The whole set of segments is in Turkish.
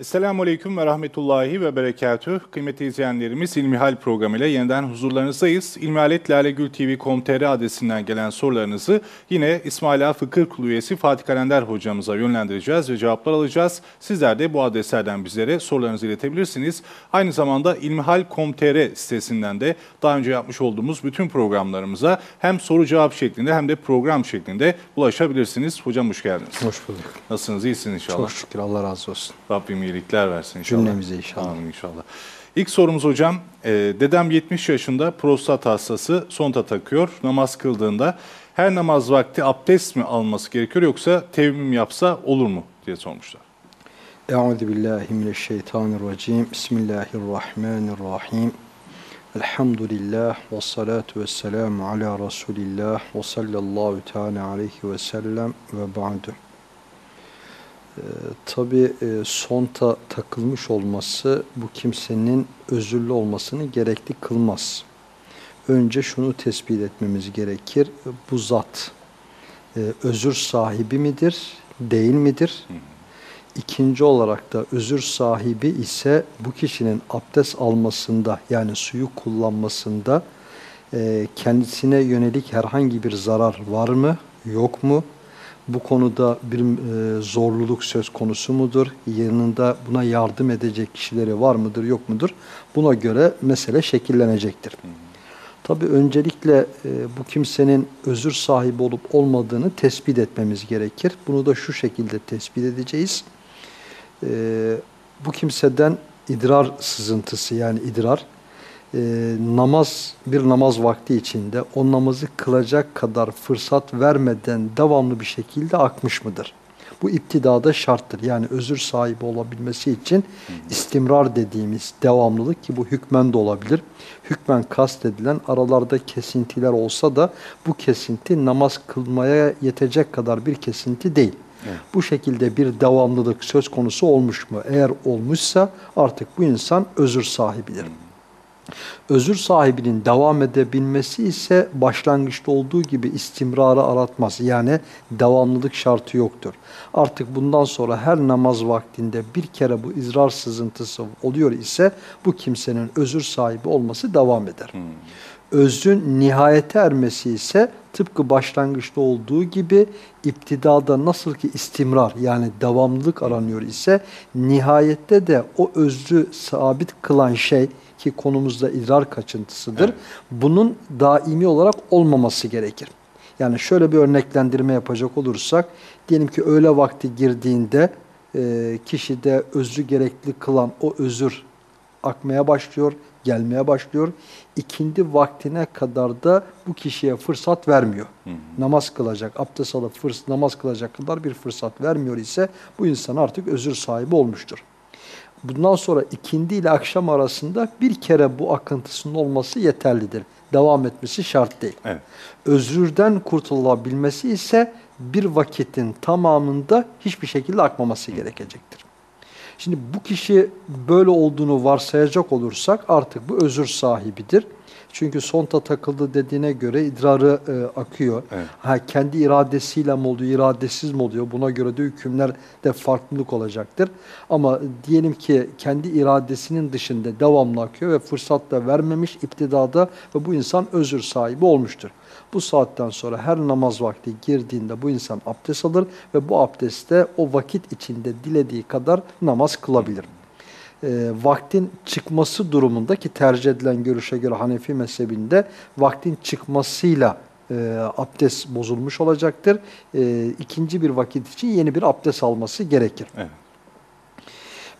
Esselamu Aleyküm ve Rahmetullahi ve Berekatüh. Kıymetli izleyenlerimiz İlmihal programı ile yeniden huzurlarınızdayız. İlmihaletlalegültv.com.tr adresinden gelen sorularınızı yine İsmaila Fıkıh Kulu üyesi Fatih Kalender hocamıza yönlendireceğiz ve cevaplar alacağız. Sizler de bu adreslerden bizlere sorularınızı iletebilirsiniz. Aynı zamanda ilmihal.com.tr sitesinden de daha önce yapmış olduğumuz bütün programlarımıza hem soru cevap şeklinde hem de program şeklinde ulaşabilirsiniz. Hocam hoş geldiniz. Hoş bulduk. Nasılsınız? İyisiniz inşallah. Çok şükür Allah razı olsun. Rabbim iyilikler versin inşallah. Cümlemize inşallah. Amin inşallah. İlk sorumuz hocam, e, dedem 70 yaşında prostat hastası sonta takıyor. Namaz kıldığında her namaz vakti abdest mi alması gerekiyor yoksa tevmim yapsa olur mu diye sormuşlar. Euzu billahi mineşşeytanirracim. Bismillahirrahmanirrahim. Elhamdülillah ve salatu ve selamu ala Resulillah ve sallallahu teala aleyhi ve sellem ve ba'du. Ee, Tabi sonta takılmış olması bu kimsenin özürlü olmasını gerekli kılmaz. Önce şunu tespit etmemiz gerekir. Bu zat e, özür sahibi midir, değil midir? İkinci olarak da özür sahibi ise bu kişinin abdest almasında yani suyu kullanmasında e, kendisine yönelik herhangi bir zarar var mı, yok mu? Bu konuda bir e, zorluluk söz konusu mudur? Yanında buna yardım edecek kişileri var mıdır, yok mudur? Buna göre mesele şekillenecektir. Tabii öncelikle e, bu kimsenin özür sahibi olup olmadığını tespit etmemiz gerekir. Bunu da şu şekilde tespit edeceğiz. E, bu kimseden idrar sızıntısı yani idrar e, namaz bir namaz vakti içinde o namazı kılacak kadar fırsat vermeden devamlı bir şekilde akmış mıdır? Bu iptidada şarttır. Yani özür sahibi olabilmesi için istimrar dediğimiz devamlılık ki bu hükmen de olabilir. Hükmen kastedilen aralarda kesintiler olsa da bu kesinti namaz kılmaya yetecek kadar bir kesinti değil. Evet. Bu şekilde bir devamlılık söz konusu olmuş mu? Eğer olmuşsa artık bu insan özür sahibidir. Özür sahibinin devam edebilmesi ise başlangıçta olduğu gibi istimrarı aratmaz. Yani devamlılık şartı yoktur. Artık bundan sonra her namaz vaktinde bir kere bu izrar sızıntısı oluyor ise bu kimsenin özür sahibi olması devam eder. Hmm. Özün nihayete ermesi ise tıpkı başlangıçta olduğu gibi iptidada nasıl ki istimrar yani devamlılık aranıyor ise nihayette de o özlü sabit kılan şey ki konumuzda idrar kaçıntısıdır. Evet. Bunun daimi olarak olmaması gerekir. Yani şöyle bir örneklendirme yapacak olursak, diyelim ki öğle vakti girdiğinde e, kişide özrü gerekli kılan o özür akmaya başlıyor, gelmeye başlıyor. İkindi vaktine kadar da bu kişiye fırsat vermiyor. Hı hı. Namaz kılacak, abdest alıp fırs namaz kılacak kadar bir fırsat vermiyor ise bu insan artık özür sahibi olmuştur bundan sonra ikindi ile akşam arasında bir kere bu akıntısının olması yeterlidir. Devam etmesi şart değil. Evet. Özrürden kurtulabilmesi ise bir vakitin tamamında hiçbir şekilde akmaması gerekecektir. Şimdi bu kişi böyle olduğunu varsayacak olursak artık bu özür sahibidir. Çünkü sonta takıldı dediğine göre idrarı e, akıyor. Evet. Ha, kendi iradesiyle mi oluyor, iradesiz mi oluyor? Buna göre de hükümler de farklılık olacaktır. Ama diyelim ki kendi iradesinin dışında devamlı akıyor ve fırsat da vermemiş iptidada ve bu insan özür sahibi olmuştur. Bu saatten sonra her namaz vakti girdiğinde bu insan abdest alır ve bu abdestte o vakit içinde dilediği kadar namaz kılabilir e, vaktin çıkması durumunda ki tercih edilen görüşe göre Hanefi mezhebinde vaktin çıkmasıyla e, abdest bozulmuş olacaktır. E, ikinci bir vakit için yeni bir abdest alması gerekir. Evet.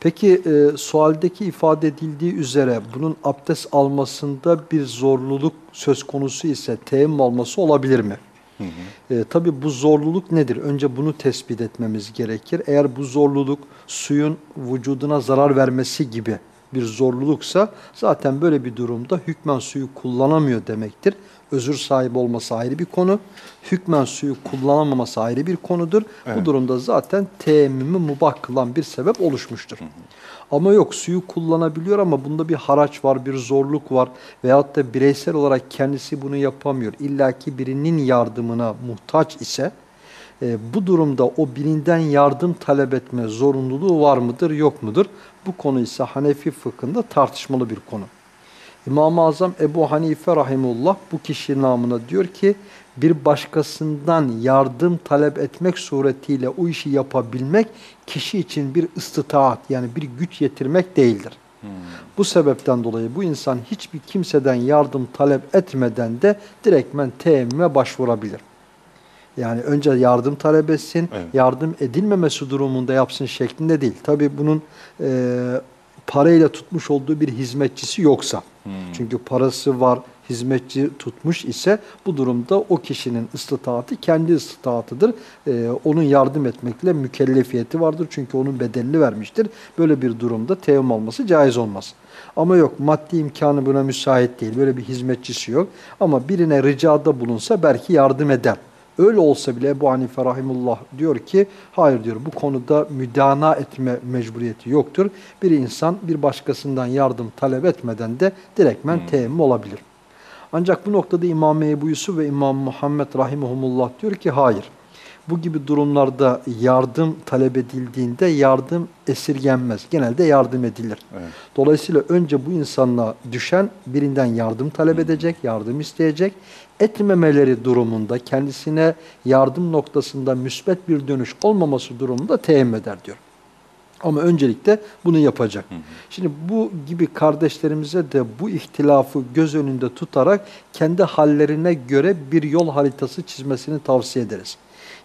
Peki e, sualdeki ifade edildiği üzere bunun abdest almasında bir zorluluk söz konusu ise teyemmüm alması olabilir mi? Hı hı. E, tabii bu zorluluk nedir? Önce bunu tespit etmemiz gerekir. Eğer bu zorluluk suyun vücuduna zarar vermesi gibi bir zorluluksa zaten böyle bir durumda hükmen suyu kullanamıyor demektir. Özür sahibi olması ayrı bir konu. Hükmen suyu kullanamaması ayrı bir konudur. Evet. Bu durumda zaten teyemmümü mubah kılan bir sebep oluşmuştur. Hı hı. Ama yok suyu kullanabiliyor ama bunda bir haraç var, bir zorluk var veyahut da bireysel olarak kendisi bunu yapamıyor. İlla ki birinin yardımına muhtaç ise E, bu durumda o birinden yardım talep etme zorunluluğu var mıdır, yok mudur? Bu konu ise Hanefi fıkhında tartışmalı bir konu. İmam-ı Azam Ebu Hanife Rahimullah bu kişi namına diyor ki bir başkasından yardım talep etmek suretiyle o işi yapabilmek kişi için bir ıstıtaat yani bir güç yetirmek değildir. Hmm. Bu sebepten dolayı bu insan hiçbir kimseden yardım talep etmeden de direktmen teyemmüme başvurabilir. Yani önce yardım talep etsin, evet. yardım edilmemesi durumunda yapsın şeklinde değil. Tabi bunun e, parayla tutmuş olduğu bir hizmetçisi yoksa. Hmm. Çünkü parası var, hizmetçi tutmuş ise bu durumda o kişinin ıstıtaatı kendi ıstıtaatıdır. Ee, onun yardım etmekle mükellefiyeti vardır. Çünkü onun bedelini vermiştir. Böyle bir durumda teyemmüm alması caiz olmaz. Ama yok maddi imkanı buna müsait değil. Böyle bir hizmetçisi yok. Ama birine ricada bulunsa belki yardım eder. Öyle olsa bile Ebu Hanife Rahimullah diyor ki hayır diyor bu konuda müdana etme mecburiyeti yoktur. Bir insan bir başkasından yardım talep etmeden de direktmen hmm. teyemmüm olabilir. Ancak bu noktada İmam Ebu Yusuf ve İmam Muhammed Rahimullah diyor ki hayır. Bu gibi durumlarda yardım talep edildiğinde yardım esirgenmez. Genelde yardım edilir. Evet. Dolayısıyla önce bu insanla düşen birinden yardım talep edecek, yardım isteyecek. Etmemeleri durumunda kendisine yardım noktasında müsbet bir dönüş olmaması durumunda teyemmüm eder diyor. Ama öncelikle bunu yapacak. Hı hı. Şimdi bu gibi kardeşlerimize de bu ihtilafı göz önünde tutarak kendi hallerine göre bir yol haritası çizmesini tavsiye ederiz.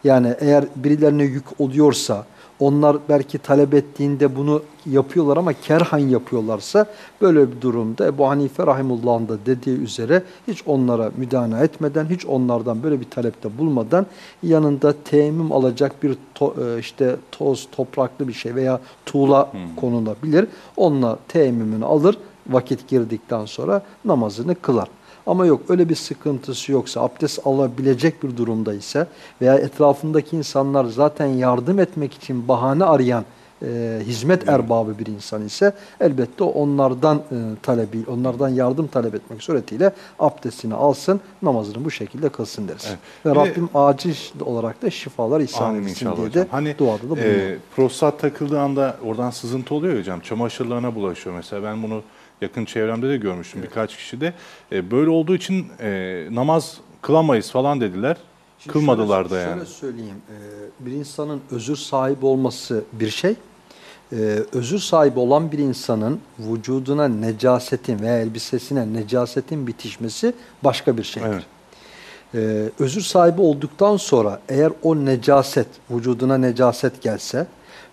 Yani eğer birilerine yük oluyorsa, onlar belki talep ettiğinde bunu yapıyorlar ama kerhan yapıyorlarsa böyle bir durumda Ebu Hanife Rahimullah'ın da dediği üzere hiç onlara müdahale etmeden, hiç onlardan böyle bir talepte bulmadan yanında teyemmüm alacak bir to, e, işte toz, topraklı bir şey veya tuğla hmm. konulabilir. Onunla teyemmümünü alır, vakit girdikten sonra namazını kılar. Ama yok öyle bir sıkıntısı yoksa, abdest alabilecek bir durumda ise veya etrafındaki insanlar zaten yardım etmek için bahane arayan e, hizmet erbabı bir insan ise elbette onlardan e, talebi, onlardan yardım talep etmek suretiyle abdestini alsın, namazını bu şekilde kılsın deriz. Evet. Ve bir Rabbim acil olarak da şifalar ihsan etsin diye de hani, duada da bulunuyor. E, prostat takıldığı anda oradan sızıntı oluyor hocam. Çamaşırlarına bulaşıyor mesela. Ben bunu yakın çevremde de görmüştüm evet. birkaç kişi de. E, böyle olduğu için e, namaz kılamayız falan dediler. Şimdi Kılmadılar şöyle, da yani. Şöyle söyleyeyim. E, bir insanın özür sahibi olması bir şey. E, özür sahibi olan bir insanın vücuduna necasetin veya elbisesine necasetin bitişmesi başka bir şeydir. Evet. Ee, özür sahibi olduktan sonra eğer o necaset, vücuduna necaset gelse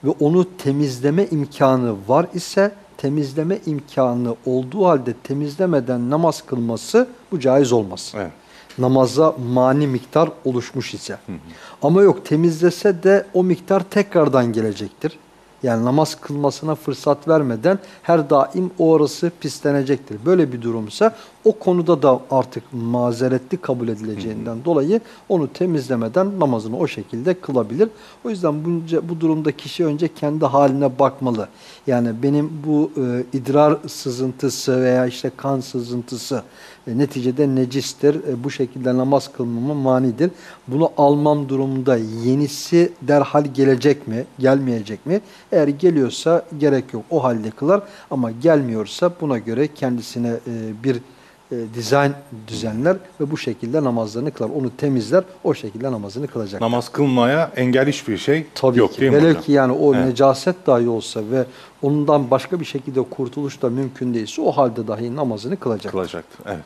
ve onu temizleme imkanı var ise temizleme imkanı olduğu halde temizlemeden namaz kılması bu caiz olmaz. Evet. Namaza mani miktar oluşmuş ise. Hı hı. Ama yok temizlese de o miktar tekrardan gelecektir. Yani namaz kılmasına fırsat vermeden her daim o orası pislenecektir. Böyle bir durumsa o konuda da artık mazeretli kabul edileceğinden hı dolayı onu temizlemeden namazını o şekilde kılabilir. O yüzden bunca, bu durumda kişi önce kendi haline bakmalı. Yani benim bu e, idrar sızıntısı veya işte kan sızıntısı e, neticede necistir. E, bu şekilde namaz kılmama manidir. Bunu almam durumunda yenisi derhal gelecek mi, gelmeyecek mi? Eğer geliyorsa gerek yok. O halde kılar ama gelmiyorsa buna göre kendisine e, bir e, dizayn düzenler ve bu şekilde namazlarını kılar. Onu temizler, o şekilde namazını kılacak. Namaz kılmaya engel hiçbir şey Tabii yok ki. değil mi Velev ki yani o evet. necaset dahi olsa ve ondan başka bir şekilde kurtuluş da mümkün değilse o halde dahi namazını kılacak. Kılacaktır, evet.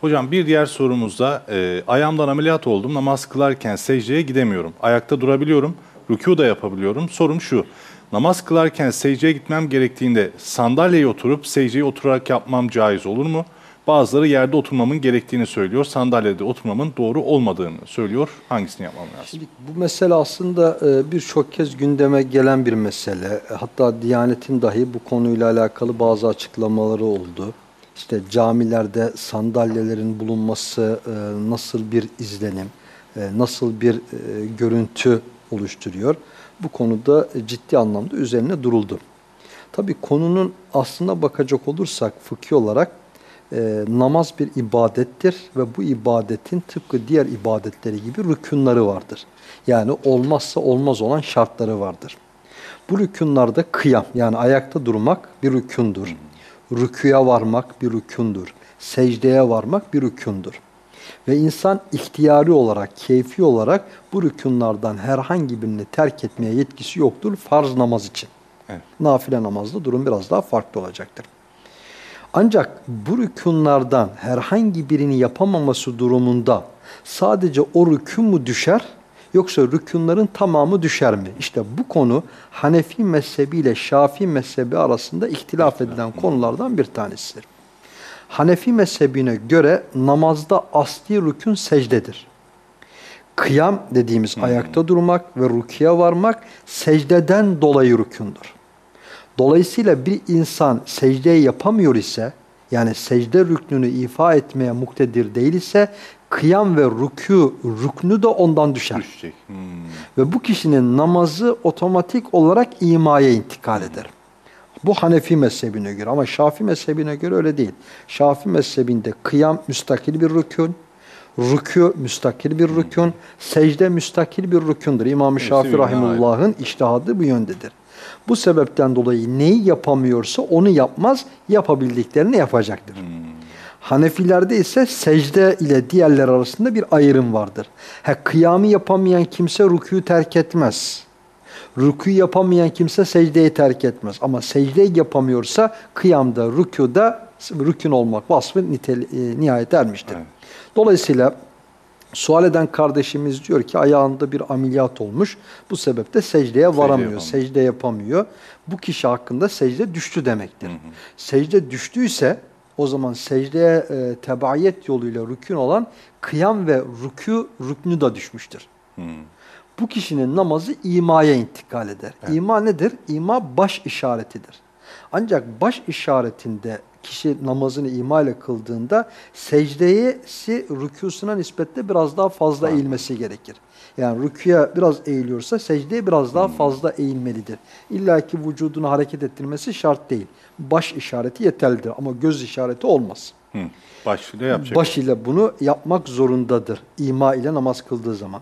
Hocam bir diğer sorumuzda e, ayağımdan ameliyat oldum. Namaz kılarken secdeye gidemiyorum. Ayakta durabiliyorum, rükû da yapabiliyorum. Sorum şu, namaz kılarken secdeye gitmem gerektiğinde sandalyeye oturup secdeyi oturarak yapmam caiz olur mu? Bazıları yerde oturmamın gerektiğini söylüyor. Sandalyede oturmamın doğru olmadığını söylüyor. Hangisini yapmam lazım? Şimdi bu mesele aslında e, birçok kez gündeme gelen bir mesele. Hatta Diyanet'in dahi bu konuyla alakalı bazı açıklamaları oldu. İşte camilerde sandalyelerin bulunması e, nasıl bir izlenim, e, nasıl bir görüntü oluşturuyor. Bu konuda ciddi anlamda üzerine duruldu. Tabii konunun aslına bakacak olursak fıkhi olarak e, namaz bir ibadettir ve bu ibadetin tıpkı diğer ibadetleri gibi rükunları vardır. Yani olmazsa olmaz olan şartları vardır. Bu rükunlarda kıyam yani ayakta durmak bir rükundur. Rüküye varmak bir rükundur. Secdeye varmak bir rükundur. Ve insan ihtiyari olarak, keyfi olarak bu rükunlardan herhangi birini terk etmeye yetkisi yoktur farz namaz için. Evet. Nafile namazda durum biraz daha farklı olacaktır. Ancak bu rükunlardan herhangi birini yapamaması durumunda sadece o rükün mü düşer yoksa rükunların tamamı düşer mi? İşte bu konu Hanefi mezhebi ile Şafii mezhebi arasında ihtilaf edilen konulardan bir tanesidir. Hanefi mezhebine göre namazda asli rükün secdedir. Kıyam dediğimiz ayakta durmak ve rukiye varmak secdeden dolayı rükündür. Dolayısıyla bir insan secdeyi yapamıyor ise yani secde rüknünü ifa etmeye muktedir değil ise kıyam ve rükû rüknü de ondan düşer. Düşecek. Hmm. Ve bu kişinin namazı otomatik olarak imaya intikal eder. Bu Hanefi mezhebine göre ama Şafi mezhebine göre öyle değil. Şafi mezhebinde kıyam müstakil bir rükün, rükû müstakil bir rükün, secde müstakil bir rükündür. İmam-ı Şafi Rahimullah'ın iştihadı bu yöndedir. Bu sebepten dolayı neyi yapamıyorsa onu yapmaz, yapabildiklerini yapacaktır. Hanefilerde ise secde ile diğerler arasında bir ayrım vardır. Ha, kıyamı yapamayan kimse rükûyu terk etmez. Rükû yapamayan kimse secdeyi terk etmez. Ama secdeyi yapamıyorsa kıyamda, rükûda rükün olmak vasfı e, nihayet ermiştir. Evet. Dolayısıyla sual eden kardeşimiz diyor ki ayağında bir ameliyat olmuş. Bu sebeple secdeye varamıyor, yapamıyor. secde yapamıyor. Bu kişi hakkında secde düştü demektir. Secde düştüyse o zaman secdeye e, tebaiyet yoluyla rükün olan kıyam ve rükû rüknü de düşmüştür. Hmm. Bu kişinin namazı imaya intikal eder. İma nedir? İma baş işaretidir. Ancak baş işaretinde kişi namazını ima ile kıldığında secdeyesi rükûsuna nispetle biraz daha fazla eğilmesi gerekir. Yani rüküye biraz eğiliyorsa secdeye biraz daha fazla eğilmelidir. İlla ki vücudunu hareket ettirmesi şart değil. Baş işareti yeterlidir ama göz işareti olmaz. Hmm. Başıyla yapacak. Baş ile bunu yapmak zorundadır. İma ile namaz kıldığı zaman.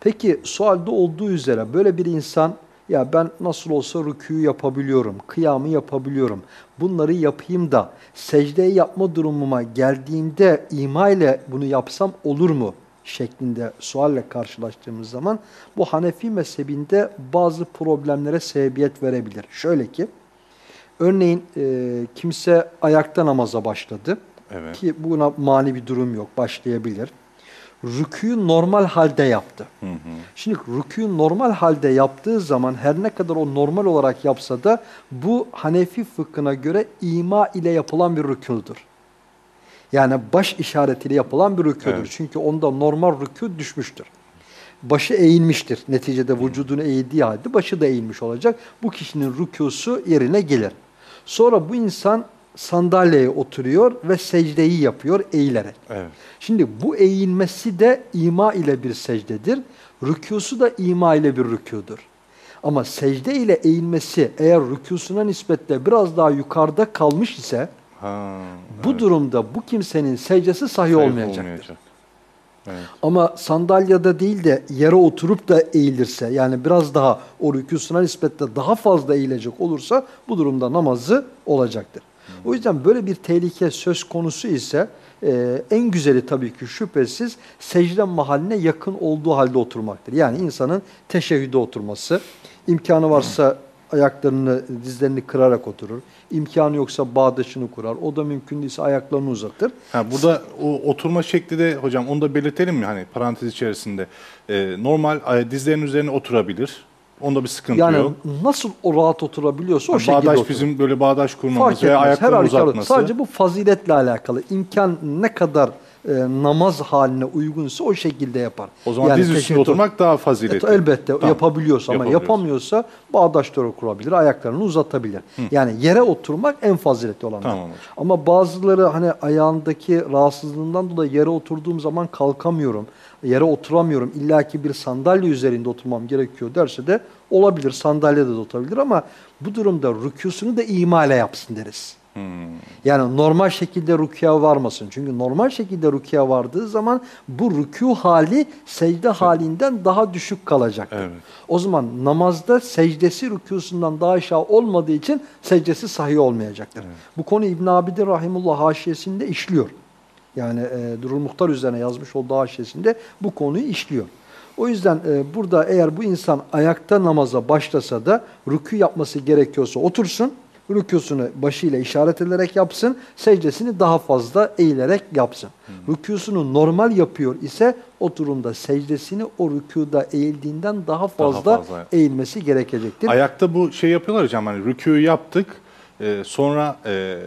Peki sualde olduğu üzere böyle bir insan ya ben nasıl olsa rükûyu yapabiliyorum, kıyamı yapabiliyorum. Bunları yapayım da secdeyi yapma durumuma geldiğimde ima ile bunu yapsam olur mu? şeklinde sualle karşılaştığımız zaman bu Hanefi mezhebinde bazı problemlere sebebiyet verebilir. Şöyle ki, örneğin e, kimse ayakta namaza başladı. Evet. Ki buna mani bir durum yok, başlayabilir. Rüküyü normal halde yaptı. Hı hı. Şimdi rüküyü normal halde yaptığı zaman her ne kadar o normal olarak yapsa da bu Hanefi fıkhına göre ima ile yapılan bir rüküldür. Yani baş işaretiyle yapılan bir rüküdür. Evet. Çünkü onda normal rükû düşmüştür. Başı eğilmiştir. Neticede vücudunu eğdiği halde başı da eğilmiş olacak. Bu kişinin rükûsu yerine gelir. Sonra bu insan sandalyeye oturuyor ve secdeyi yapıyor eğilerek. Evet. Şimdi bu eğilmesi de ima ile bir secdedir. Rükûsu da ima ile bir rükûdur. Ama secde ile eğilmesi eğer rükûsuna nispetle biraz daha yukarıda kalmış ise Ha, bu evet. durumda bu kimsenin secdesi sahih olmayacaktır. olmayacak. Evet. Ama sandalyede değil de yere oturup da eğilirse yani biraz daha o rükûsuna nispetle daha fazla eğilecek olursa bu durumda namazı olacaktır. O yüzden böyle bir tehlike söz konusu ise e, en güzeli tabii ki şüphesiz secde mahalline yakın olduğu halde oturmaktır. Yani insanın teşehhüde oturması, imkanı varsa ayaklarını, dizlerini kırarak oturur. İmkanı yoksa bağdaşını kurar. O da mümkün değilse ayaklarını uzatır. Ha, burada o oturma şekli de hocam onu da belirtelim mi hani parantez içerisinde. Ee, normal e, dizlerin üzerine oturabilir. Onda bir sıkıntı Yani yok. nasıl o rahat oturabiliyorsa o şekilde bağdaş oturur. bizim böyle bağdaş kurmamız Fark veya etmez. Ayaklarını uzatması. Sadece bu faziletle alakalı. İmkan ne kadar e, namaz haline uygunsa o şekilde yapar. o zaman diz üstünde oturmak daha faziletli. Evet, elbette Tamam. yapabiliyorsa ama yapamıyorsa bağdaşları kurabilir, ayaklarını uzatabilir. Yani yere oturmak en faziletli olan. Tamam. Ama bazıları hani ayağındaki rahatsızlığından dolayı yere oturduğum zaman kalkamıyorum, yere oturamıyorum, illaki bir sandalye üzerinde oturmam gerekiyor derse de olabilir, sandalyede de oturabilir ama bu durumda rükûsunu da imale yapsın deriz. Yani normal şekilde rükûya varmasın. Çünkü normal şekilde rükûya vardığı zaman bu rükû hali secde halinden daha düşük kalacak. Evet. O zaman namazda secdesi rükûsundan daha aşağı olmadığı için secdesi sahih olmayacaktır. Bu konu İbn Abidin Rahimullah haşiyesinde işliyor. Yani e, Durul Muhtar üzerine yazmış olduğu haşiyesinde bu konuyu işliyor. O yüzden e, burada eğer bu insan ayakta namaza başlasa da rükû yapması gerekiyorsa otursun, rükûsunu başıyla işaret ederek yapsın, secdesini daha fazla eğilerek yapsın. Rükûsunu normal yapıyor ise o durumda secdesini o rükûda eğildiğinden daha fazla, fazla. eğilmesi gerekecektir. Ayakta bu şey yapıyorlar hocam hani rükûyu yaptık e, sonra e,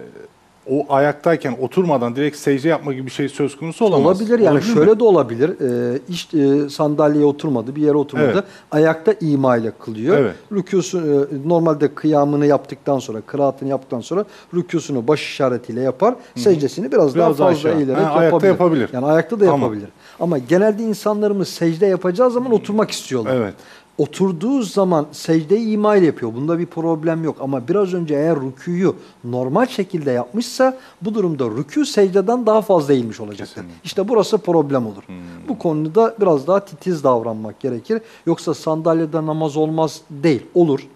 o ayaktayken oturmadan direkt secde yapma gibi bir şey söz konusu olamaz. Olabilir yani Olabilir mi? şöyle de olabilir. Ee, iş e, sandalyeye oturmadı, bir yere oturmadı. Evet. Ayakta ima ile kılıyor. Evet. Rükûsu e, normalde kıyamını yaptıktan sonra, kıraatını yaptıktan sonra rükûsunu baş işaretiyle yapar. Secdesini biraz, Biraz daha fazla eğilerek Ha, ayakta yapabilir. yapabilir. Yani ayakta da Tamam. yapabilir. Ama genelde insanlarımız secde yapacağı zaman oturmak istiyorlar. Evet. Oturduğu zaman secdeyi ima ile yapıyor. Bunda bir problem yok. Ama biraz önce eğer rüküyü normal şekilde yapmışsa bu durumda rükû secdeden daha fazla eğilmiş olacaktır. Kesinlikle. İşte burası problem olur. Bu konuda biraz daha titiz davranmak gerekir. Yoksa sandalyede namaz olmaz değil. Olur.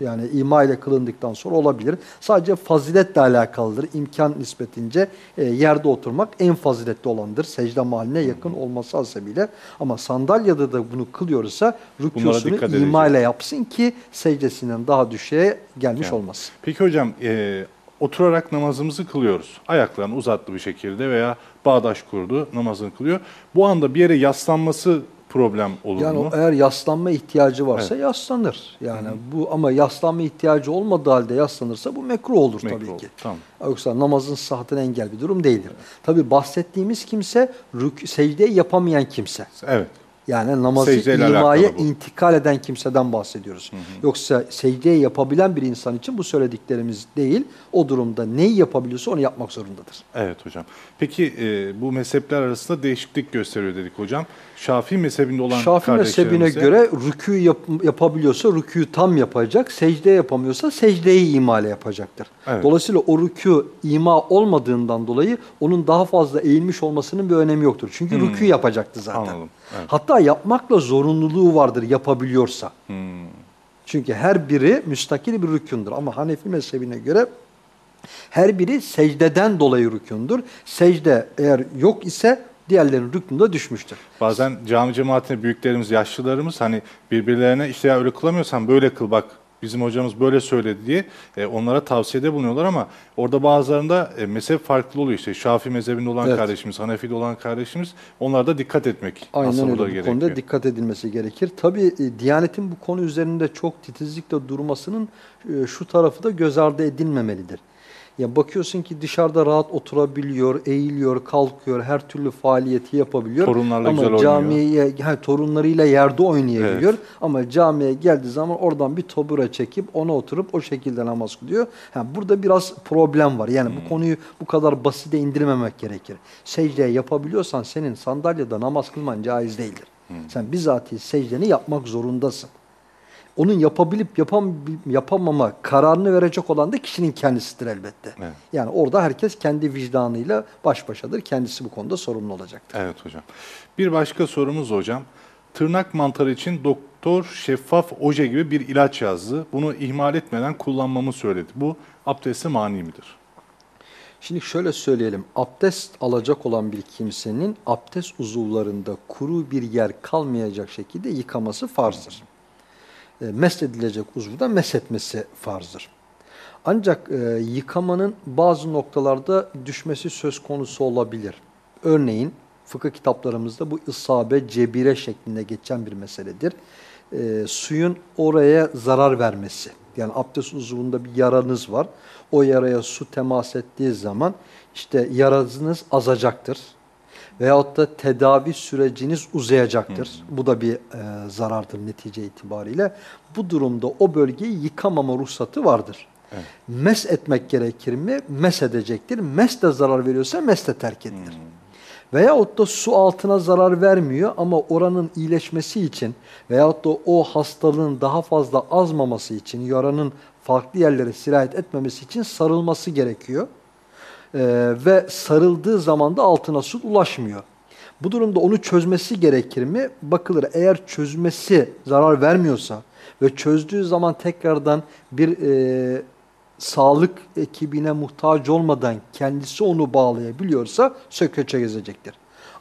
Yani ima ile kılındıktan sonra olabilir. Sadece faziletle alakalıdır. İmkan nispetince e, yerde oturmak en faziletli olandır. Secde mahalline yakın olması hasebiyle. Ama sandalyede de bunu kılıyorsa rükûsunu ima ile yapsın ki secdesinden daha düşeye gelmiş Yani. olmasın. Peki hocam e, oturarak namazımızı kılıyoruz. Ayaklarını uzatlı bir şekilde veya bağdaş kurdu namazını kılıyor. Bu anda bir yere yaslanması problem olur Yani mu? o eğer yaslanma ihtiyacı varsa yaslanır. Yani bu ama yaslanma ihtiyacı olmadığı halde yaslanırsa bu mekruh olur Mekruh tabii olur. ki. Tamam. Yoksa namazın sıhhatine engel bir durum değildir. Tabii bahsettiğimiz kimse rük, secdeyi yapamayan kimse. Evet. Yani namazı Secdeyle imaya intikal eden kimseden bahsediyoruz. Yoksa secdeyi yapabilen bir insan için bu söylediklerimiz değil. O durumda neyi yapabiliyorsa onu yapmak zorundadır. Evet hocam. Peki e, bu mezhepler arasında değişiklik gösteriyor dedik hocam. Şafii mezhebinde olan Şafii mezhebine göre rükû yap, yapabiliyorsa rükû tam yapacak, secde yapamıyorsa secdeyi imale yapacaktır. Evet. Dolayısıyla o rükû ima olmadığından dolayı onun daha fazla eğilmiş olmasının bir önemi yoktur. Çünkü rükû yapacaktı zaten. Hmm. Anladım, evet. Hatta yapmakla zorunluluğu vardır yapabiliyorsa. Hmm. Çünkü her biri müstakil bir rükündür. Ama Hanefi mezhebine göre her biri secdeden dolayı rükündür. Secde eğer yok ise diğerlerinin rüknünde düşmüştür. Bazen cami cemaatinde büyüklerimiz, yaşlılarımız hani birbirlerine işte ya öyle kılamıyorsan böyle kıl bak bizim hocamız böyle söyledi diye e, onlara tavsiyede bulunuyorlar ama orada bazılarında e, mezhep farklı oluyor işte Şafii mezhebinde olan Evet. kardeşimiz, Hanefi'de olan kardeşimiz onlara da dikkat etmek Aynen aslında öyle bu gerekiyor. konuda dikkat edilmesi gerekir. Tabii e, Diyanet'in bu konu üzerinde çok titizlikle durmasının e, şu tarafı da göz ardı edilmemelidir. Ya bakıyorsun ki dışarıda rahat oturabiliyor, eğiliyor, kalkıyor, her türlü faaliyeti yapabiliyor. Torunlarla ama güzel oynuyor. camiye, ha, torunlarıyla yerde oynayabiliyor. Ama camiye geldiği zaman oradan bir tobura çekip ona oturup o şekilde namaz kılıyor. Ha, burada biraz problem var. Yani Hmm. bu konuyu bu kadar basite indirmemek gerekir. Secde yapabiliyorsan senin sandalyede namaz kılman caiz değildir. Hmm. Sen bizatihi secdeni yapmak zorundasın. Onun yapabilip yapam, yapamama kararını verecek olan da kişinin kendisidir elbette. Evet. Yani orada herkes kendi vicdanıyla baş başadır. Kendisi bu konuda sorumlu olacaktır. Evet hocam. Bir başka sorumuz hocam. Tırnak mantarı için doktor şeffaf oje gibi bir ilaç yazdı. Bunu ihmal etmeden kullanmamı söyledi. Bu abdeste mani midir? Şimdi şöyle söyleyelim. Abdest alacak olan bir kimsenin abdest uzuvlarında kuru bir yer kalmayacak şekilde yıkaması farzdır. E, mesedilecek uzuvda meshetmesi farzdır. Ancak e, yıkamanın bazı noktalarda düşmesi söz konusu olabilir. Örneğin fıkıh kitaplarımızda bu isabe cebire şeklinde geçen bir meseledir. E, suyun oraya zarar vermesi. Yani abdest uzvunda bir yaranız var. O yaraya su temas ettiği zaman işte yaranız azacaktır. Veyahut da tedavi süreciniz uzayacaktır. Bu da bir e, zarardır netice itibariyle. Bu durumda o bölgeyi yıkamama ruhsatı vardır. Mes etmek gerekir mi? Mes edecektir. Mes de zarar veriyorsa mes de terk edilir. Veyahut da su altına zarar vermiyor ama oranın iyileşmesi için veyahut da o hastalığın daha fazla azmaması için, yaranın farklı yerlere sirayet etmemesi için sarılması gerekiyor. Ee, ve sarıldığı zaman da altına su ulaşmıyor. Bu durumda onu çözmesi gerekir mi? Bakılır eğer çözmesi zarar vermiyorsa ve çözdüğü zaman tekrardan bir e, sağlık ekibine muhtaç olmadan kendisi onu bağlayabiliyorsa sökeçe gezecektir.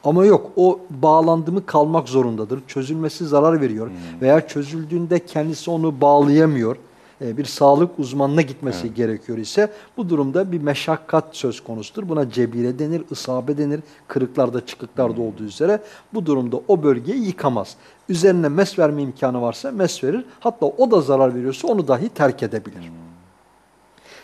Ama yok o bağlandı mı kalmak zorundadır. Çözülmesi zarar veriyor Hmm. veya çözüldüğünde kendisi onu bağlayamıyor. E, Bir sağlık uzmanına gitmesi gerekiyor ise bu durumda bir meşakkat söz konusudur. Buna cebire denir, isabe denir. Kırıklarda, çıkıklarda olduğu üzere bu durumda o bölgeyi yıkamaz. Üzerine mes verme imkanı varsa mes verir. Hatta o da zarar veriyorsa onu dahi terk edebilir.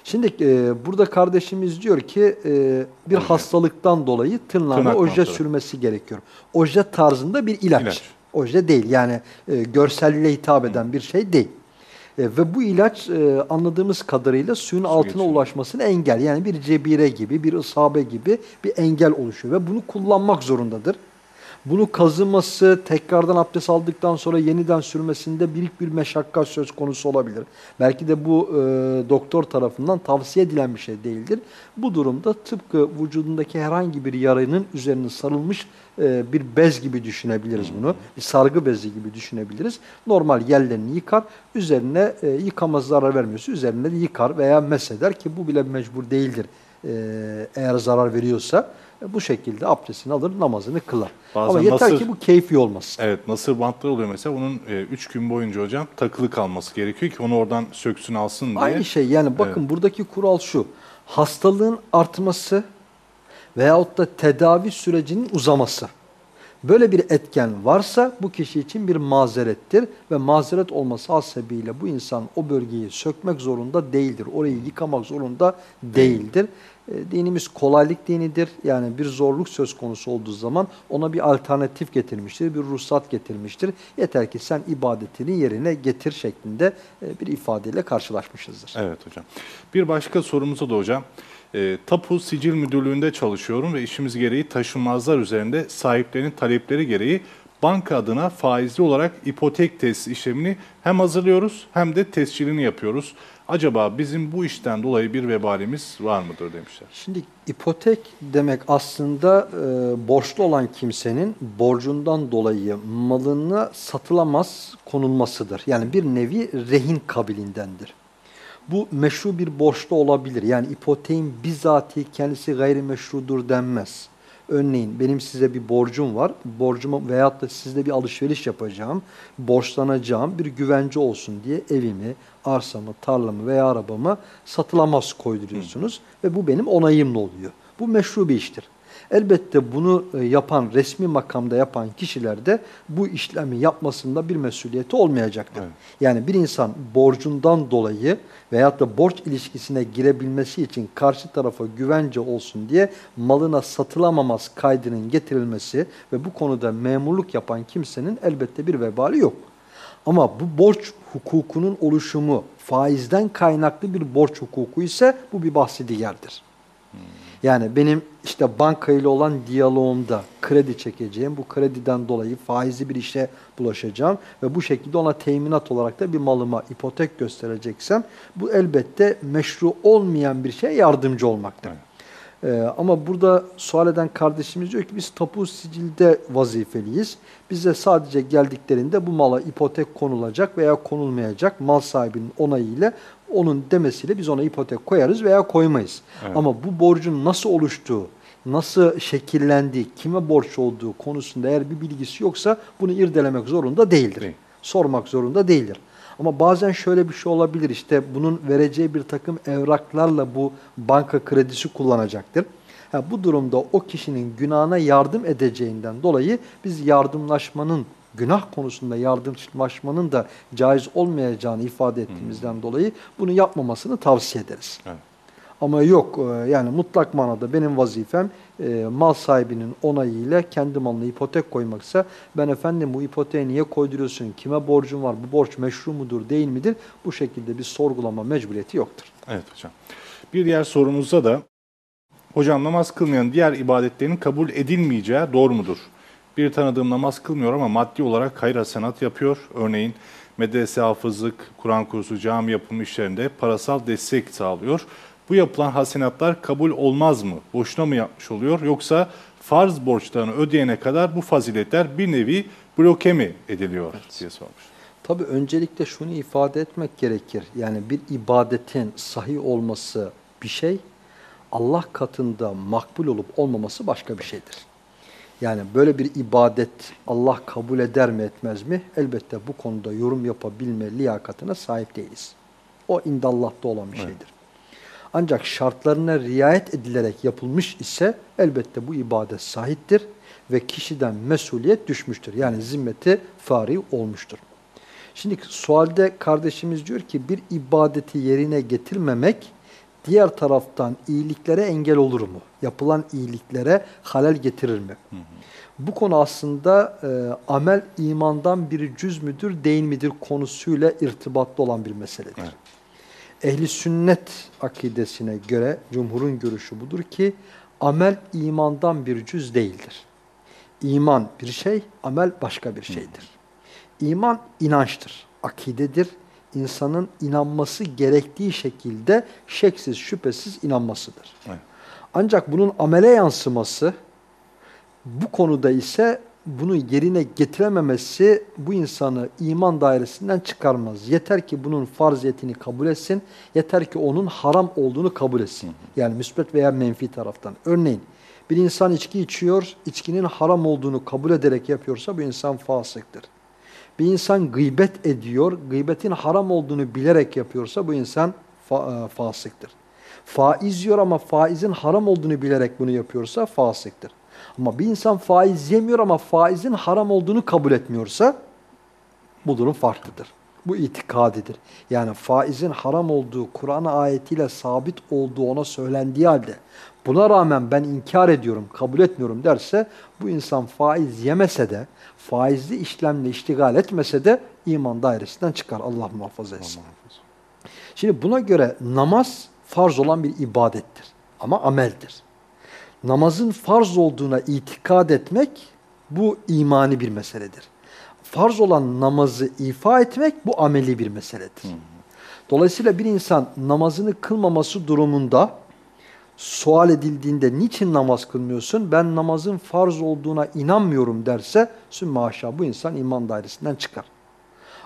Şimdi e, burada kardeşimiz diyor ki e, bir Oje. hastalıktan dolayı tırnağına Tırnak oje bantları. sürmesi gerekiyor. Oje tarzında bir ilaç. İlaç. Oje değil yani e, görselliğe hitap eden bir şey değil. E, ve bu ilaç e, anladığımız kadarıyla suyun altına geçiriyor. ulaşmasını engel. Yani bir cebire gibi, bir isabe gibi bir engel oluşuyor ve bunu kullanmak zorundadır. Bunu kazıması, tekrardan abdest aldıktan sonra yeniden sürmesinde büyük bir meşakkat söz konusu olabilir. Belki de bu e, doktor tarafından tavsiye edilen bir şey değildir. Bu durumda tıpkı vücudundaki herhangi bir yaranın üzerine sarılmış e, bir bez gibi düşünebiliriz bunu. Bir sargı bezi gibi düşünebiliriz. Normal yerlerini yıkar, üzerine e, yıkama zarar vermiyorsa üzerine de yıkar veya mesheder ki bu bile mecbur değildir. E, eğer zarar veriyorsa bu şekilde abdestini alır, namazını kılar. Bazen Ama yeter nasır- ki bu keyfi olmasın. Evet nasır bantları oluyor mesela onun 3 gün boyunca hocam takılı kalması gerekiyor ki onu oradan söksün alsın diye. Aynı şey yani bakın buradaki kural şu. Hastalığın artması veyahut da tedavi sürecinin uzaması. Böyle bir etken varsa bu kişi için bir mazerettir ve mazeret olması hasebiyle bu insan o bölgeyi sökmek zorunda değildir. Orayı yıkamak zorunda değildir. E, Dinimiz kolaylık dinidir. Yani bir zorluk söz konusu olduğu zaman ona bir alternatif getirmiştir, bir ruhsat getirmiştir. Yeter ki sen ibadetini yerine getir şeklinde e, bir ifadeyle karşılaşmışızdır. Evet hocam. Bir başka sorumuza da hocam. E, Tapu Sicil Müdürlüğü'nde çalışıyorum ve işimiz gereği taşınmazlar üzerinde sahiplerinin talepleri gereği banka adına faizli olarak ipotek tesis işlemini hem hazırlıyoruz hem de tescilini yapıyoruz. Acaba bizim bu işten dolayı bir vebalimiz var mıdır demişler. Şimdi ipotek demek aslında e, borçlu olan kimsenin borcundan dolayı malına satılamaz konulmasıdır. Yani bir nevi rehin kabilindendir. Bu meşru bir borçlu olabilir. Yani ipoteğin bizatihi kendisi gayrimeşrudur denmez. Örneğin benim size bir borcum var. Borcuma veyahut da sizle bir alışveriş yapacağım. Borçlanacağım bir güvence olsun diye evimi, arsamı, tarlamı veya arabamı satılamaz koyduruyorsunuz. Ve bu benim onayımla oluyor. Bu meşru bir iştir. Elbette bunu e, yapan, resmi makamda yapan kişiler de bu işlemi yapmasında bir mesuliyeti olmayacaktır. Evet. Yani bir insan borcundan dolayı veyahut da borç ilişkisine girebilmesi için karşı tarafa güvence olsun diye malına satılamamaz kaydının getirilmesi ve bu konuda memurluk yapan kimsenin elbette bir vebali yok. Ama bu borç hukukunun oluşumu faizden kaynaklı bir borç hukuku ise bu bir bahsi diğerdir. Yani benim işte bankayla olan diyalogumda kredi çekeceğim, bu krediden dolayı faizli bir işe bulaşacağım ve bu şekilde ona teminat olarak da bir malıma ipotek göstereceksem bu elbette meşru olmayan bir şeye yardımcı olmaktır. Ee, ama burada sual eden kardeşimiz diyor ki biz tapu sicilde vazifeliyiz. Bize sadece geldiklerinde bu mala ipotek konulacak veya konulmayacak mal sahibinin onayıyla onun demesiyle biz ona ipotek koyarız veya koymayız. Evet. Ama bu borcun nasıl oluştuğu, nasıl şekillendiği, kime borç olduğu konusunda eğer bir bilgisi yoksa bunu irdelemek zorunda değildir. Değil. Sormak zorunda değildir. Ama bazen şöyle bir şey olabilir işte bunun vereceği bir takım evraklarla bu banka kredisi kullanacaktır. Ha, bu durumda o kişinin günahına yardım edeceğinden dolayı biz yardımlaşmanın günah konusunda yardımlaşmanın da caiz olmayacağını ifade ettiğimizden dolayı bunu yapmamasını tavsiye ederiz. Evet. Ama yok e, yani mutlak manada benim vazifem e, mal sahibinin onayıyla kendi malına ipotek koymaksa ben efendim bu ipoteği niye koyduruyorsun, kime borcun var, bu borç meşru mudur değil midir bu şekilde bir sorgulama mecburiyeti yoktur. Evet hocam. Bir diğer sorumuzda da hocam namaz kılmayan diğer ibadetlerin kabul edilmeyeceği doğru mudur? Bir tanıdığım namaz kılmıyor ama maddi olarak hayır hasenat yapıyor. Örneğin medrese hafızlık, Kur'an kursu, cami yapımı işlerinde parasal destek sağlıyor. Bu yapılan hasenatlar kabul olmaz mı? Boşuna mı yapmış oluyor? Yoksa farz borçlarını ödeyene kadar bu faziletler bir nevi bloke mi ediliyor diye sormuş. Tabii öncelikle şunu ifade etmek gerekir. Yani bir ibadetin sahih olması bir şey, Allah katında makbul olup olmaması başka bir şeydir. Yani böyle bir ibadet Allah kabul eder mi etmez mi? Elbette bu konuda yorum yapabilme liyakatına sahip değiliz. O indallah'ta olan bir Evet. şeydir. Ancak şartlarına riayet edilerek yapılmış ise elbette bu ibadet sahiptir ve kişiden mesuliyet düşmüştür. Yani zimmeti fari olmuştur. Şimdi sualde kardeşimiz diyor ki bir ibadeti yerine getirmemek diğer taraftan iyiliklere engel olur mu? Yapılan iyiliklere halel getirir mi? Bu konu aslında e, amel imandan bir cüz müdür değil midir konusuyla irtibatlı olan bir meseledir. Evet. Ehli sünnet akidesine göre cumhurun görüşü budur ki amel imandan bir cüz değildir. İman bir şey, amel başka bir şeydir. İman inançtır, akidedir. İnsanın inanması gerektiği şekilde şeksiz şüphesiz inanmasıdır. Evet. Ancak bunun amele yansıması bu konuda ise bunu yerine getirememesi bu insanı iman dairesinden çıkarmaz. Yeter ki bunun farziyetini kabul etsin, yeter ki onun haram olduğunu kabul etsin. Yani müsbet veya menfi taraftan. Örneğin bir insan içki içiyor, içkinin haram olduğunu kabul ederek yapıyorsa bu insan fasıktır. Bir insan gıybet ediyor, gıybetin haram olduğunu bilerek yapıyorsa bu insan fa- e, fasıktır. Faiz yiyor ama faizin haram olduğunu bilerek bunu yapıyorsa fasıktır. Ama bir insan faiz yemiyor ama faizin haram olduğunu kabul etmiyorsa bu durum farklıdır. Bu itikadidir. Yani faizin haram olduğu Kur'an ayetiyle sabit olduğu ona söylendiği halde buna rağmen ben inkar ediyorum, kabul etmiyorum derse bu insan faiz yemese de faizli işlemle iştigal etmese de iman dairesinden çıkar. Allah muhafaza etsin. Şimdi buna göre namaz farz olan bir ibadettir ama ameldir. Namazın farz olduğuna itikad etmek bu imani bir meseledir. Farz olan namazı ifa etmek bu ameli bir meseledir. Dolayısıyla bir insan namazını kılmaması durumunda sual edildiğinde niçin namaz kılmıyorsun? Ben namazın farz olduğuna inanmıyorum derse sümme haşa bu insan iman dairesinden çıkar.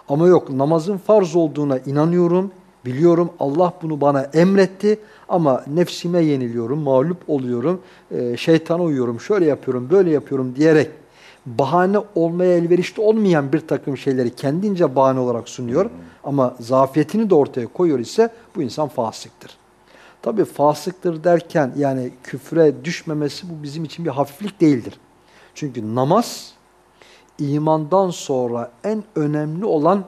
Ama yok namazın farz olduğuna inanıyorum, biliyorum Allah bunu bana emretti ama nefsime yeniliyorum, mağlup oluyorum, e, şeytana uyuyorum, şöyle yapıyorum, böyle yapıyorum diyerek bahane olmaya elverişli olmayan bir takım şeyleri kendince bahane olarak sunuyor ama zafiyetini de ortaya koyuyor ise bu insan fasıktır. Tabi fasıktır derken yani küfre düşmemesi bu bizim için bir hafiflik değildir. Çünkü namaz imandan sonra en önemli olan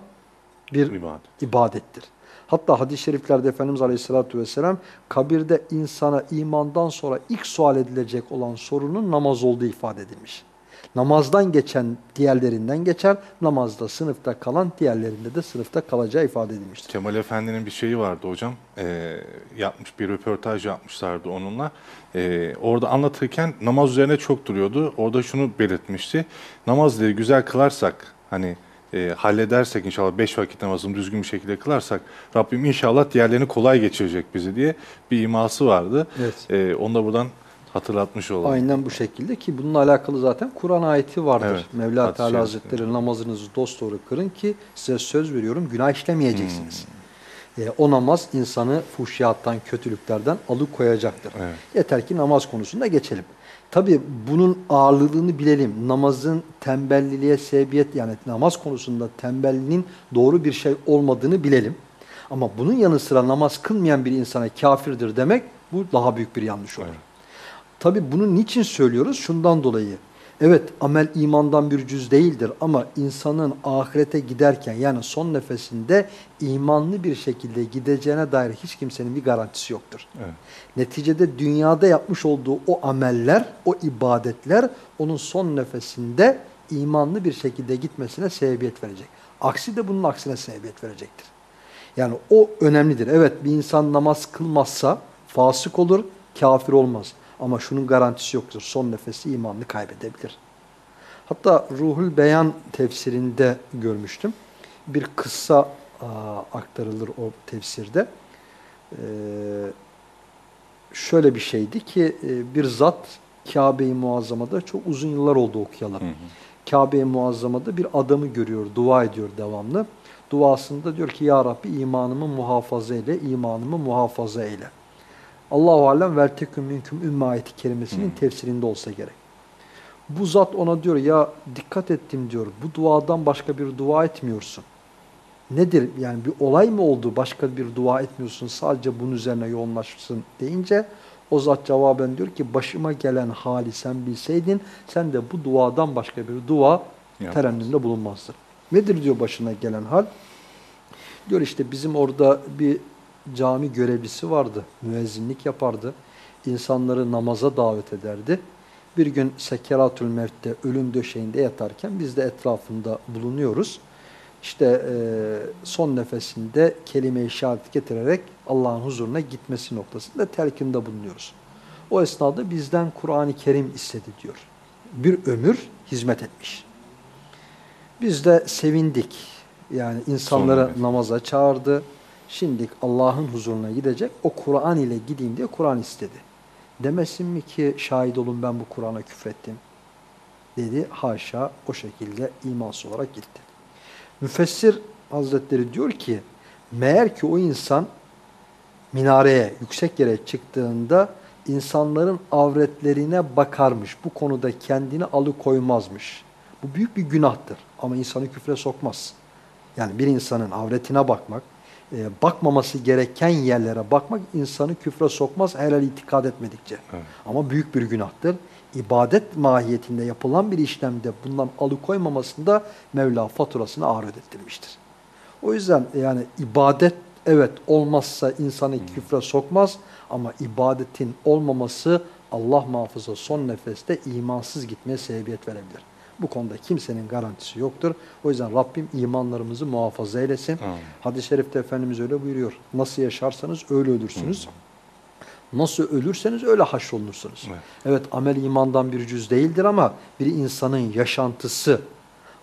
bir İbadet. ibadettir. Hatta hadis-i şeriflerde Efendimiz Aleyhisselatü Vesselam kabirde insana imandan sonra ilk sual edilecek olan sorunun namaz olduğu ifade edilmiş. Namazdan geçen diğerlerinden geçer, namazda sınıfta kalan diğerlerinde de sınıfta kalacağı ifade edilmiştir. Kemal Efendi'nin bir şeyi vardı hocam. Ee, yapmış bir röportaj yapmışlardı onunla. Ee, orada anlatırken namaz üzerine çok duruyordu. Orada şunu belirtmişti. Namazları güzel kılarsak hani e, halledersek inşallah beş vakit namazını düzgün bir şekilde kılarsak Rabbim inşallah diğerlerini kolay geçirecek bizi diye bir iması vardı. Evet. Ee, onu da buradan hatırlatmış olalım. Aynen bu şekilde ki bununla alakalı zaten Kur'an ayeti vardır. Evet, Mevla hadis-i Teala Hazretleri namazınızı dosdoğru kırın ki size söz veriyorum günah işlemeyeceksiniz. E, o namaz insanı fuhşiyattan, kötülüklerden alıkoyacaktır. Evet. Yeter ki namaz konusunda geçelim. Tabi bunun ağırlığını bilelim. Namazın tembelliliğe sebebiyet yani namaz konusunda tembelliğin doğru bir şey olmadığını bilelim. Ama bunun yanı sıra namaz kılmayan bir insana kafirdir demek bu daha büyük bir yanlış olur. Evet. Tabi bunu niçin söylüyoruz? Şundan dolayı. Evet amel imandan bir cüz değildir ama insanın ahirete giderken yani son nefesinde imanlı bir şekilde gideceğine dair hiç kimsenin bir garantisi yoktur. Evet. Neticede dünyada yapmış olduğu o ameller, o ibadetler onun son nefesinde imanlı bir şekilde gitmesine sebebiyet verecek. Aksi de bunun aksine sebebiyet verecektir. Yani o önemlidir. Evet bir insan namaz kılmazsa fasık olur, kafir olmaz. Ama şunun garantisi yoktur. Son nefesi imanını kaybedebilir. Hatta Ruhul Beyan tefsirinde görmüştüm. bir kıssa aktarılır o tefsirde. Ee, şöyle bir şeydi ki e, bir zat Kabe-i Muazzama'da çok uzun yıllar oldu okuyalar. Kabe-i Muazzama'da bir adamı görüyor, dua ediyor devamlı. Duasında diyor ki Ya Rabbi imanımı muhafaza eyle, imanımı muhafaza eyle. Allahu alem vel teküm minkum ümme ayeti kerimesinin tefsirinde olsa gerek. Bu zat ona diyor ya dikkat ettim diyor. Bu duadan başka bir dua etmiyorsun. Nedir? Yani bir olay mı oldu? Başka bir dua etmiyorsun. Sadece bunun üzerine yoğunlaşırsın deyince o zat cevaben diyor ki başıma gelen hali sen bilseydin sen de bu duadan başka bir dua terennümde bulunmazdın. Nedir diyor başına gelen hal? Diyor işte bizim orada bir cami görevlisi vardı. Müezzinlik yapardı. İnsanları namaza davet ederdi. Bir gün Sekeratül Mevt'te ölüm döşeğinde yatarken biz de etrafında bulunuyoruz. İşte e, son nefesinde kelime-i şehadet getirerek Allah'ın huzuruna gitmesi noktasında telkinde bulunuyoruz. O esnada bizden Kur'an-ı Kerim istedi diyor. Bir ömür hizmet etmiş. Biz de sevindik. Yani insanları namaza çağırdı. Şimdi Allah'ın huzuruna gidecek. O Kur'an ile gideyim diye Kur'an istedi. Demesin mi ki şahit olun ben bu Kur'an'a küfrettim. Dedi haşa o şekilde imansız olarak gitti. Müfessir Hazretleri diyor ki meğer ki o insan minareye, yüksek yere çıktığında insanların avretlerine bakarmış. Bu konuda kendini alıkoymazmış. Bu büyük bir günahtır ama insanı küfre sokmaz. Yani bir insanın avretine bakmak, e, bakmaması gereken yerlere bakmak insanı küfre sokmaz helal itikad etmedikçe. Evet. Ama büyük bir günahtır. İbadet mahiyetinde yapılan bir işlemde bundan alıkoymamasında Mevla faturasını ağır ödettirmiştir. O yüzden yani ibadet evet olmazsa insanı küfre sokmaz ama ibadetin olmaması Allah muhafaza son nefeste imansız gitmeye sebebiyet verebilir. Bu konuda kimsenin garantisi yoktur. O yüzden Rabbim imanlarımızı muhafaza eylesin. Hadis-i şerifte Efendimiz öyle buyuruyor. Nasıl yaşarsanız öyle ölürsünüz. Nasıl ölürseniz öyle haşrolunursunuz. Evet. Evet amel imandan bir cüz değildir ama bir insanın yaşantısı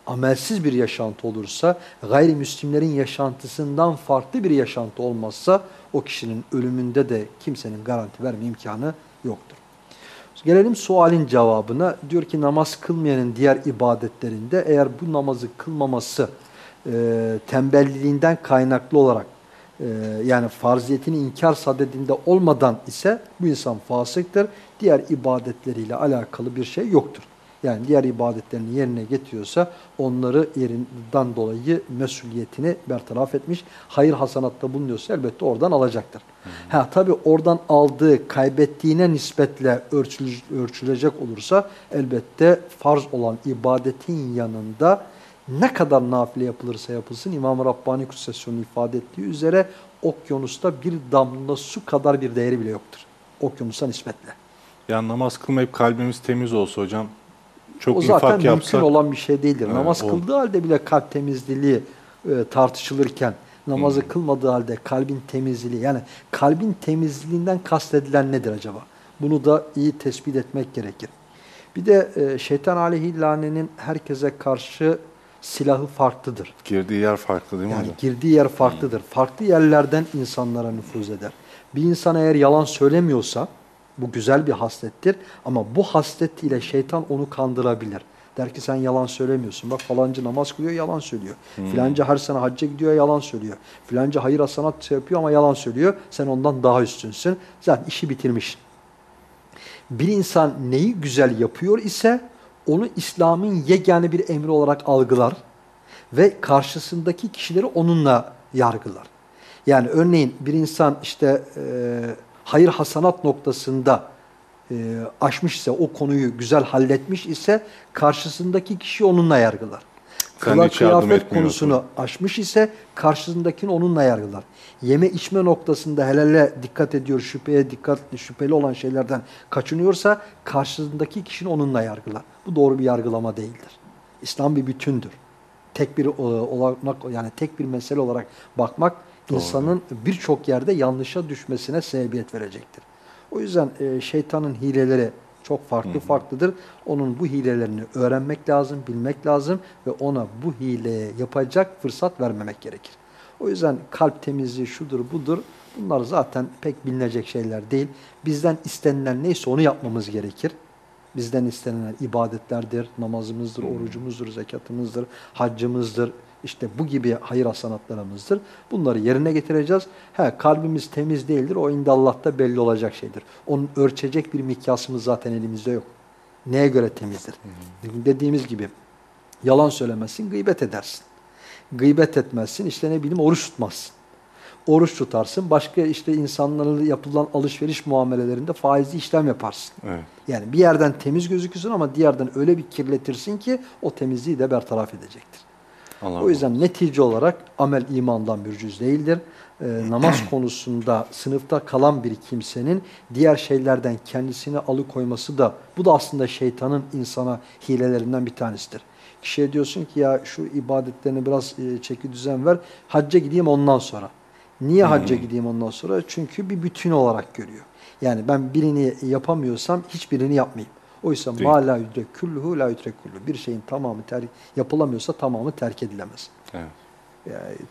amelsiz bir yaşantı olursa, gayrimüslimlerin yaşantısından farklı bir yaşantı olmazsa o kişinin ölümünde de kimsenin garanti verme imkanı yoktur. Gelelim sualin cevabına. Diyor ki namaz kılmayanın diğer ibadetlerinde eğer bu namazı kılmaması e, tembelliğinden kaynaklı olarak e, yani farziyetini inkar sadedinde olmadan ise bu insan fasıktır. Diğer ibadetleriyle alakalı bir şey yoktur. Yani diğer ibadetlerini yerine getiriyorsa onları yerinden dolayı mesuliyetini bertaraf etmiş. Hayır hasanatta bulunuyorsa elbette oradan alacaktır. Ha tabii oradan aldığı, kaybettiğine nispetle ölçüle- ölçülecek olursa elbette farz olan ibadetin yanında ne kadar nafile yapılırsa yapılsın İmam-ı Rabbani Kutsesyonu'nun ifade ettiği üzere okyanusta bir damla su kadar bir değeri bile yoktur. Okyanusa nispetle. Yani namaz kılmayıp kalbimiz temiz olsa hocam çok o zaten mümkün yapsak olan bir şey değildir. Evet, Namaz o- kıldığı halde bile kalp temizliliği e, tartışılırken namazı Hmm. kılmadığı halde kalbin temizliği yani kalbin temizliğinden kastedilen nedir acaba? Bunu da iyi tespit etmek gerekir. Bir de e, şeytan aleyhi lanenin herkese karşı silahı farklıdır. girdiği yer farklı değil mi Yani hocam? girdiği yer farklıdır. Farklı yerlerden insanlara nüfuz eder. Bir insan eğer yalan söylemiyorsa bu güzel bir haslettir ama bu haslet ile şeytan onu kandırabilir. Der ki sen yalan söylemiyorsun. Bak falancı namaz kılıyor yalan söylüyor. Filanca her sene hacca gidiyor yalan söylüyor. Filanca hayır hasanat yapıyor ama yalan söylüyor. Sen ondan daha üstünsün. Zaten işi bitirmiş. Bir insan neyi güzel yapıyor ise onu İslam'ın yegane bir emri olarak algılar ve karşısındaki kişileri onunla yargılar. Yani örneğin bir insan işte e, hayır hasanat noktasında e, aşmış ise, o konuyu güzel halletmiş ise karşısındaki kişi onunla yargılar. Kıla kıyafet konusunu aşmış ise karşısındakini onunla yargılar. Yeme içme noktasında helale dikkat ediyor, şüpheye dikkat, şüpheli olan şeylerden kaçınıyorsa karşısındaki kişinin onunla yargılar. Bu doğru bir yargılama değildir. İslam bir bütündür. Tek bir e, olarak yani tek bir mesele olarak bakmak Doğru. insanın birçok yerde yanlışa düşmesine sebebiyet verecektir. O yüzden e, şeytanın hileleri Çok farklı farklıdır. Onun bu hilelerini öğrenmek lazım, bilmek lazım ve ona bu hileye yapacak fırsat vermemek gerekir. O yüzden kalp temizliği şudur budur bunlar zaten pek bilinecek şeyler değil. Bizden istenilen neyse onu yapmamız gerekir. Bizden istenilen ibadetlerdir, namazımızdır, orucumuzdur, zekatımızdır, haccımızdır, işte bu gibi hayır hasanatlarımızdır. Bunları yerine getireceğiz. He, kalbimiz temiz değildir. O indallah'ta belli olacak şeydir. Onun ölçecek bir mikyasımız zaten elimizde yok. Neye göre temizdir? Dediğimiz gibi yalan söylemezsin, gıybet edersin. Gıybet etmezsin, işte ne bileyim oruç tutmazsın. Oruç tutarsın, başka işte insanlarla yapılan alışveriş muamelelerinde faizli işlem yaparsın. Evet. Yani bir yerden temiz gözükürsün ama diğerden öyle bir kirletirsin ki o temizliği de bertaraf edecektir. Allah O yüzden netice olarak amel imandan bir cüz değildir. Ee, namaz konusunda sınıfta kalan bir kimsenin diğer şeylerden kendisini alıkoyması da bu da aslında şeytanın insana hilelerinden bir tanesidir. Kişiye diyorsun ki ya şu ibadetlerini biraz e, çeki düzen ver, hacca gideyim ondan sonra. Niye hacca gideyim ondan sonra? Çünkü bir bütün olarak görüyor. Yani ben birini yapamıyorsam hiçbirini yapmayayım. Oysa Değil. ma la yudrek kulluhu la yudrek kulluhu. Bir şeyin tamamı terk yapılamıyorsa tamamı terk edilemez. Evet.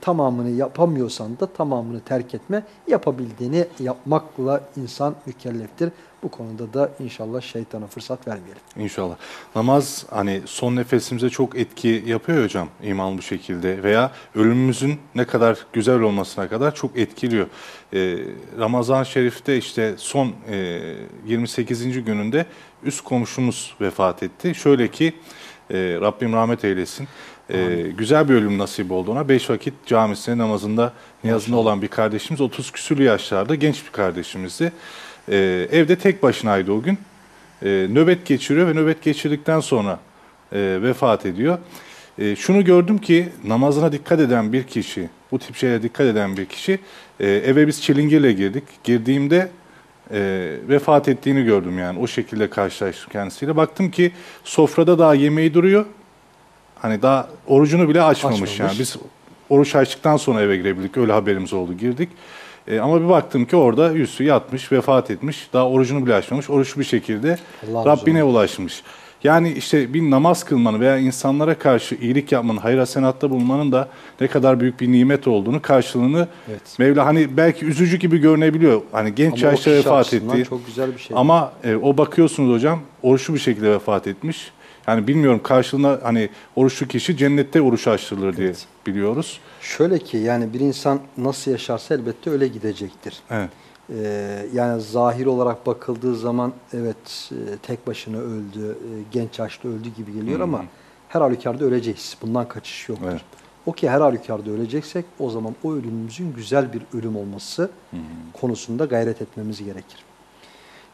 Tamamını yapamıyorsan da tamamını terk etme. Yapabildiğini yapmakla insan mükelleftir. Bu konuda da inşallah şeytana fırsat vermeyelim. İnşallah. Namaz hani son nefesimize çok etki yapıyor ya hocam iman bu şekilde veya ölümümüzün ne kadar güzel olmasına kadar çok etkiliyor. Ee, Ramazan-ı Şerif'te işte son e, 28. gününde üst komşumuz vefat etti. Şöyle ki e, Rabbim rahmet eylesin. E, güzel bir ölüm nasip oldu ona. Beş vakit camisinde namazında niyazında olan bir kardeşimiz 30 küsürlü yaşlarda genç bir kardeşimizdi. E, evde tek başınaydı o gün. E, nöbet geçiriyor ve nöbet geçirdikten sonra e, vefat ediyor. E, şunu gördüm ki namazına dikkat eden bir kişi, bu tip şeylere dikkat eden bir kişi, e, eve biz çilingirle girdik. Girdiğimde e, vefat ettiğini gördüm yani o şekilde karşılaştım kendisiyle. Baktım ki sofrada daha yemeği duruyor. Hani daha orucunu bile açmamış, Açmamış. yani. Biz oruç açtıktan sonra eve girebildik. Öyle haberimiz oldu. Girdik. E, ama bir baktım ki orada yüzü yatmış, vefat etmiş. Daha orucunu bile açmamış. Oruçlu bir şekilde Allah Rabbine ulaşmış. Yani işte bir namaz kılmanın veya insanlara karşı iyilik yapmanın, hayır hasenatta bulunmanın da ne kadar büyük bir nimet olduğunu, karşılığını Evet. Mevla hani belki üzücü gibi görünebiliyor. Hani genç Ama yaşta vefat etti. Çok güzel bir şey. Ama e, o bakıyorsunuz hocam oruçlu bir şekilde vefat etmiş. Yani bilmiyorum karşılığında hani oruçlu kişi cennette oruç açtırılır diye Evet. biliyoruz. Şöyle ki yani bir insan nasıl yaşarsa elbette öyle gidecektir. Evet. Ee, yani zahir olarak bakıldığı zaman evet e, tek başına öldü, e, genç yaşta öldü gibi geliyor hı. ama her halükarda öleceğiz. Bundan kaçış yoktur. Evet. O ki her halükarda öleceksek o zaman o ölümümüzün güzel bir ölüm olması konusunda gayret etmemiz gerekir.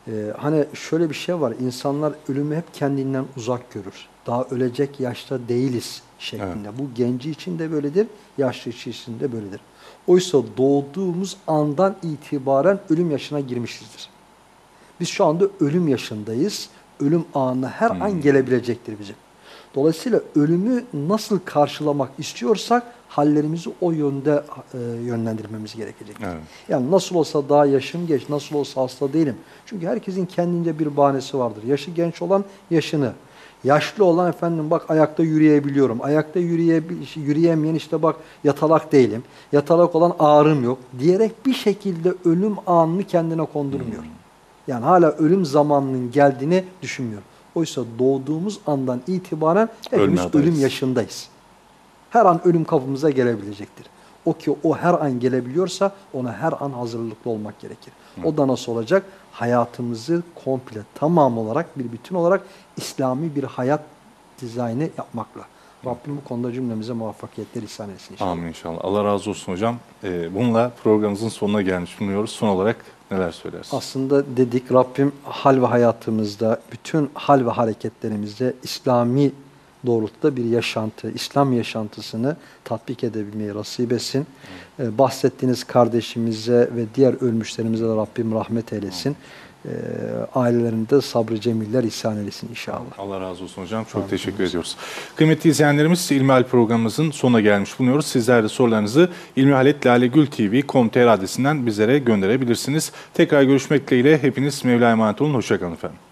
Ee, hani şöyle bir şey var, insanlar ölümü hep kendinden uzak görür. Daha ölecek yaşta değiliz şeklinde. Bu genci için de böyledir, yaşlı için de böyledir. Oysa doğduğumuz andan itibaren ölüm yaşına girmişizdir. Biz şu anda ölüm yaşındayız. Ölüm anı her an gelebilecektir bize. Dolayısıyla ölümü nasıl karşılamak istiyorsak hallerimizi o yönde e, yönlendirmemiz gerekecektir. Evet. Yani nasıl olsa daha yaşım geç, nasıl olsa hasta değilim. Çünkü herkesin kendince bir bahanesi vardır. Yaşı genç olan yaşını, yaşlı olan efendim bak ayakta yürüyebiliyorum. Ayakta yürüye, yürüyemeyen işte bak yatalak değilim. Yatalak olan ağrım yok diyerek bir şekilde ölüm anını kendine kondurmuyor. Yani hala ölüm zamanının geldiğini düşünmüyor. Oysa doğduğumuz andan itibaren hepimiz ölüm yaşındayız. Her an ölüm kapımıza gelebilecektir. O ki o her an gelebiliyorsa ona her an hazırlıklı olmak gerekir. O da nasıl olacak? Hayatımızı komple tamam olarak bir bütün olarak İslami bir hayat dizaynı yapmakla. Rabbim bu konuda cümlemize muvaffakiyetler ihsan etsin inşallah. Amin inşallah. Allah razı olsun hocam. Ee, bununla programımızın sonuna gelmiş bulunuyoruz. Son olarak neler söylersin? Aslında dedik Rabbim hal ve hayatımızda, bütün hal ve hareketlerimizde İslami doğrultuda bir yaşantı, İslam yaşantısını tatbik edebilmeyi nasip etsin. Ee, bahsettiğiniz kardeşimize ve diğer ölmüşlerimize de Rabbim rahmet eylesin. Ee, ailelerinde sabrı cemiller ihsan eylesin inşallah. Allah razı olsun hocam. Çok teşekkür ediyoruz. Kıymetli izleyenlerimiz İlmihal programımızın sonuna gelmiş bulunuyoruz. Sizler de sorularınızı ilmihaletlalegültv.com.tr adresinden bizlere gönderebilirsiniz. Tekrar görüşmek dileğiyle hepiniz Mevla emanet olun. Hoşçakalın efendim.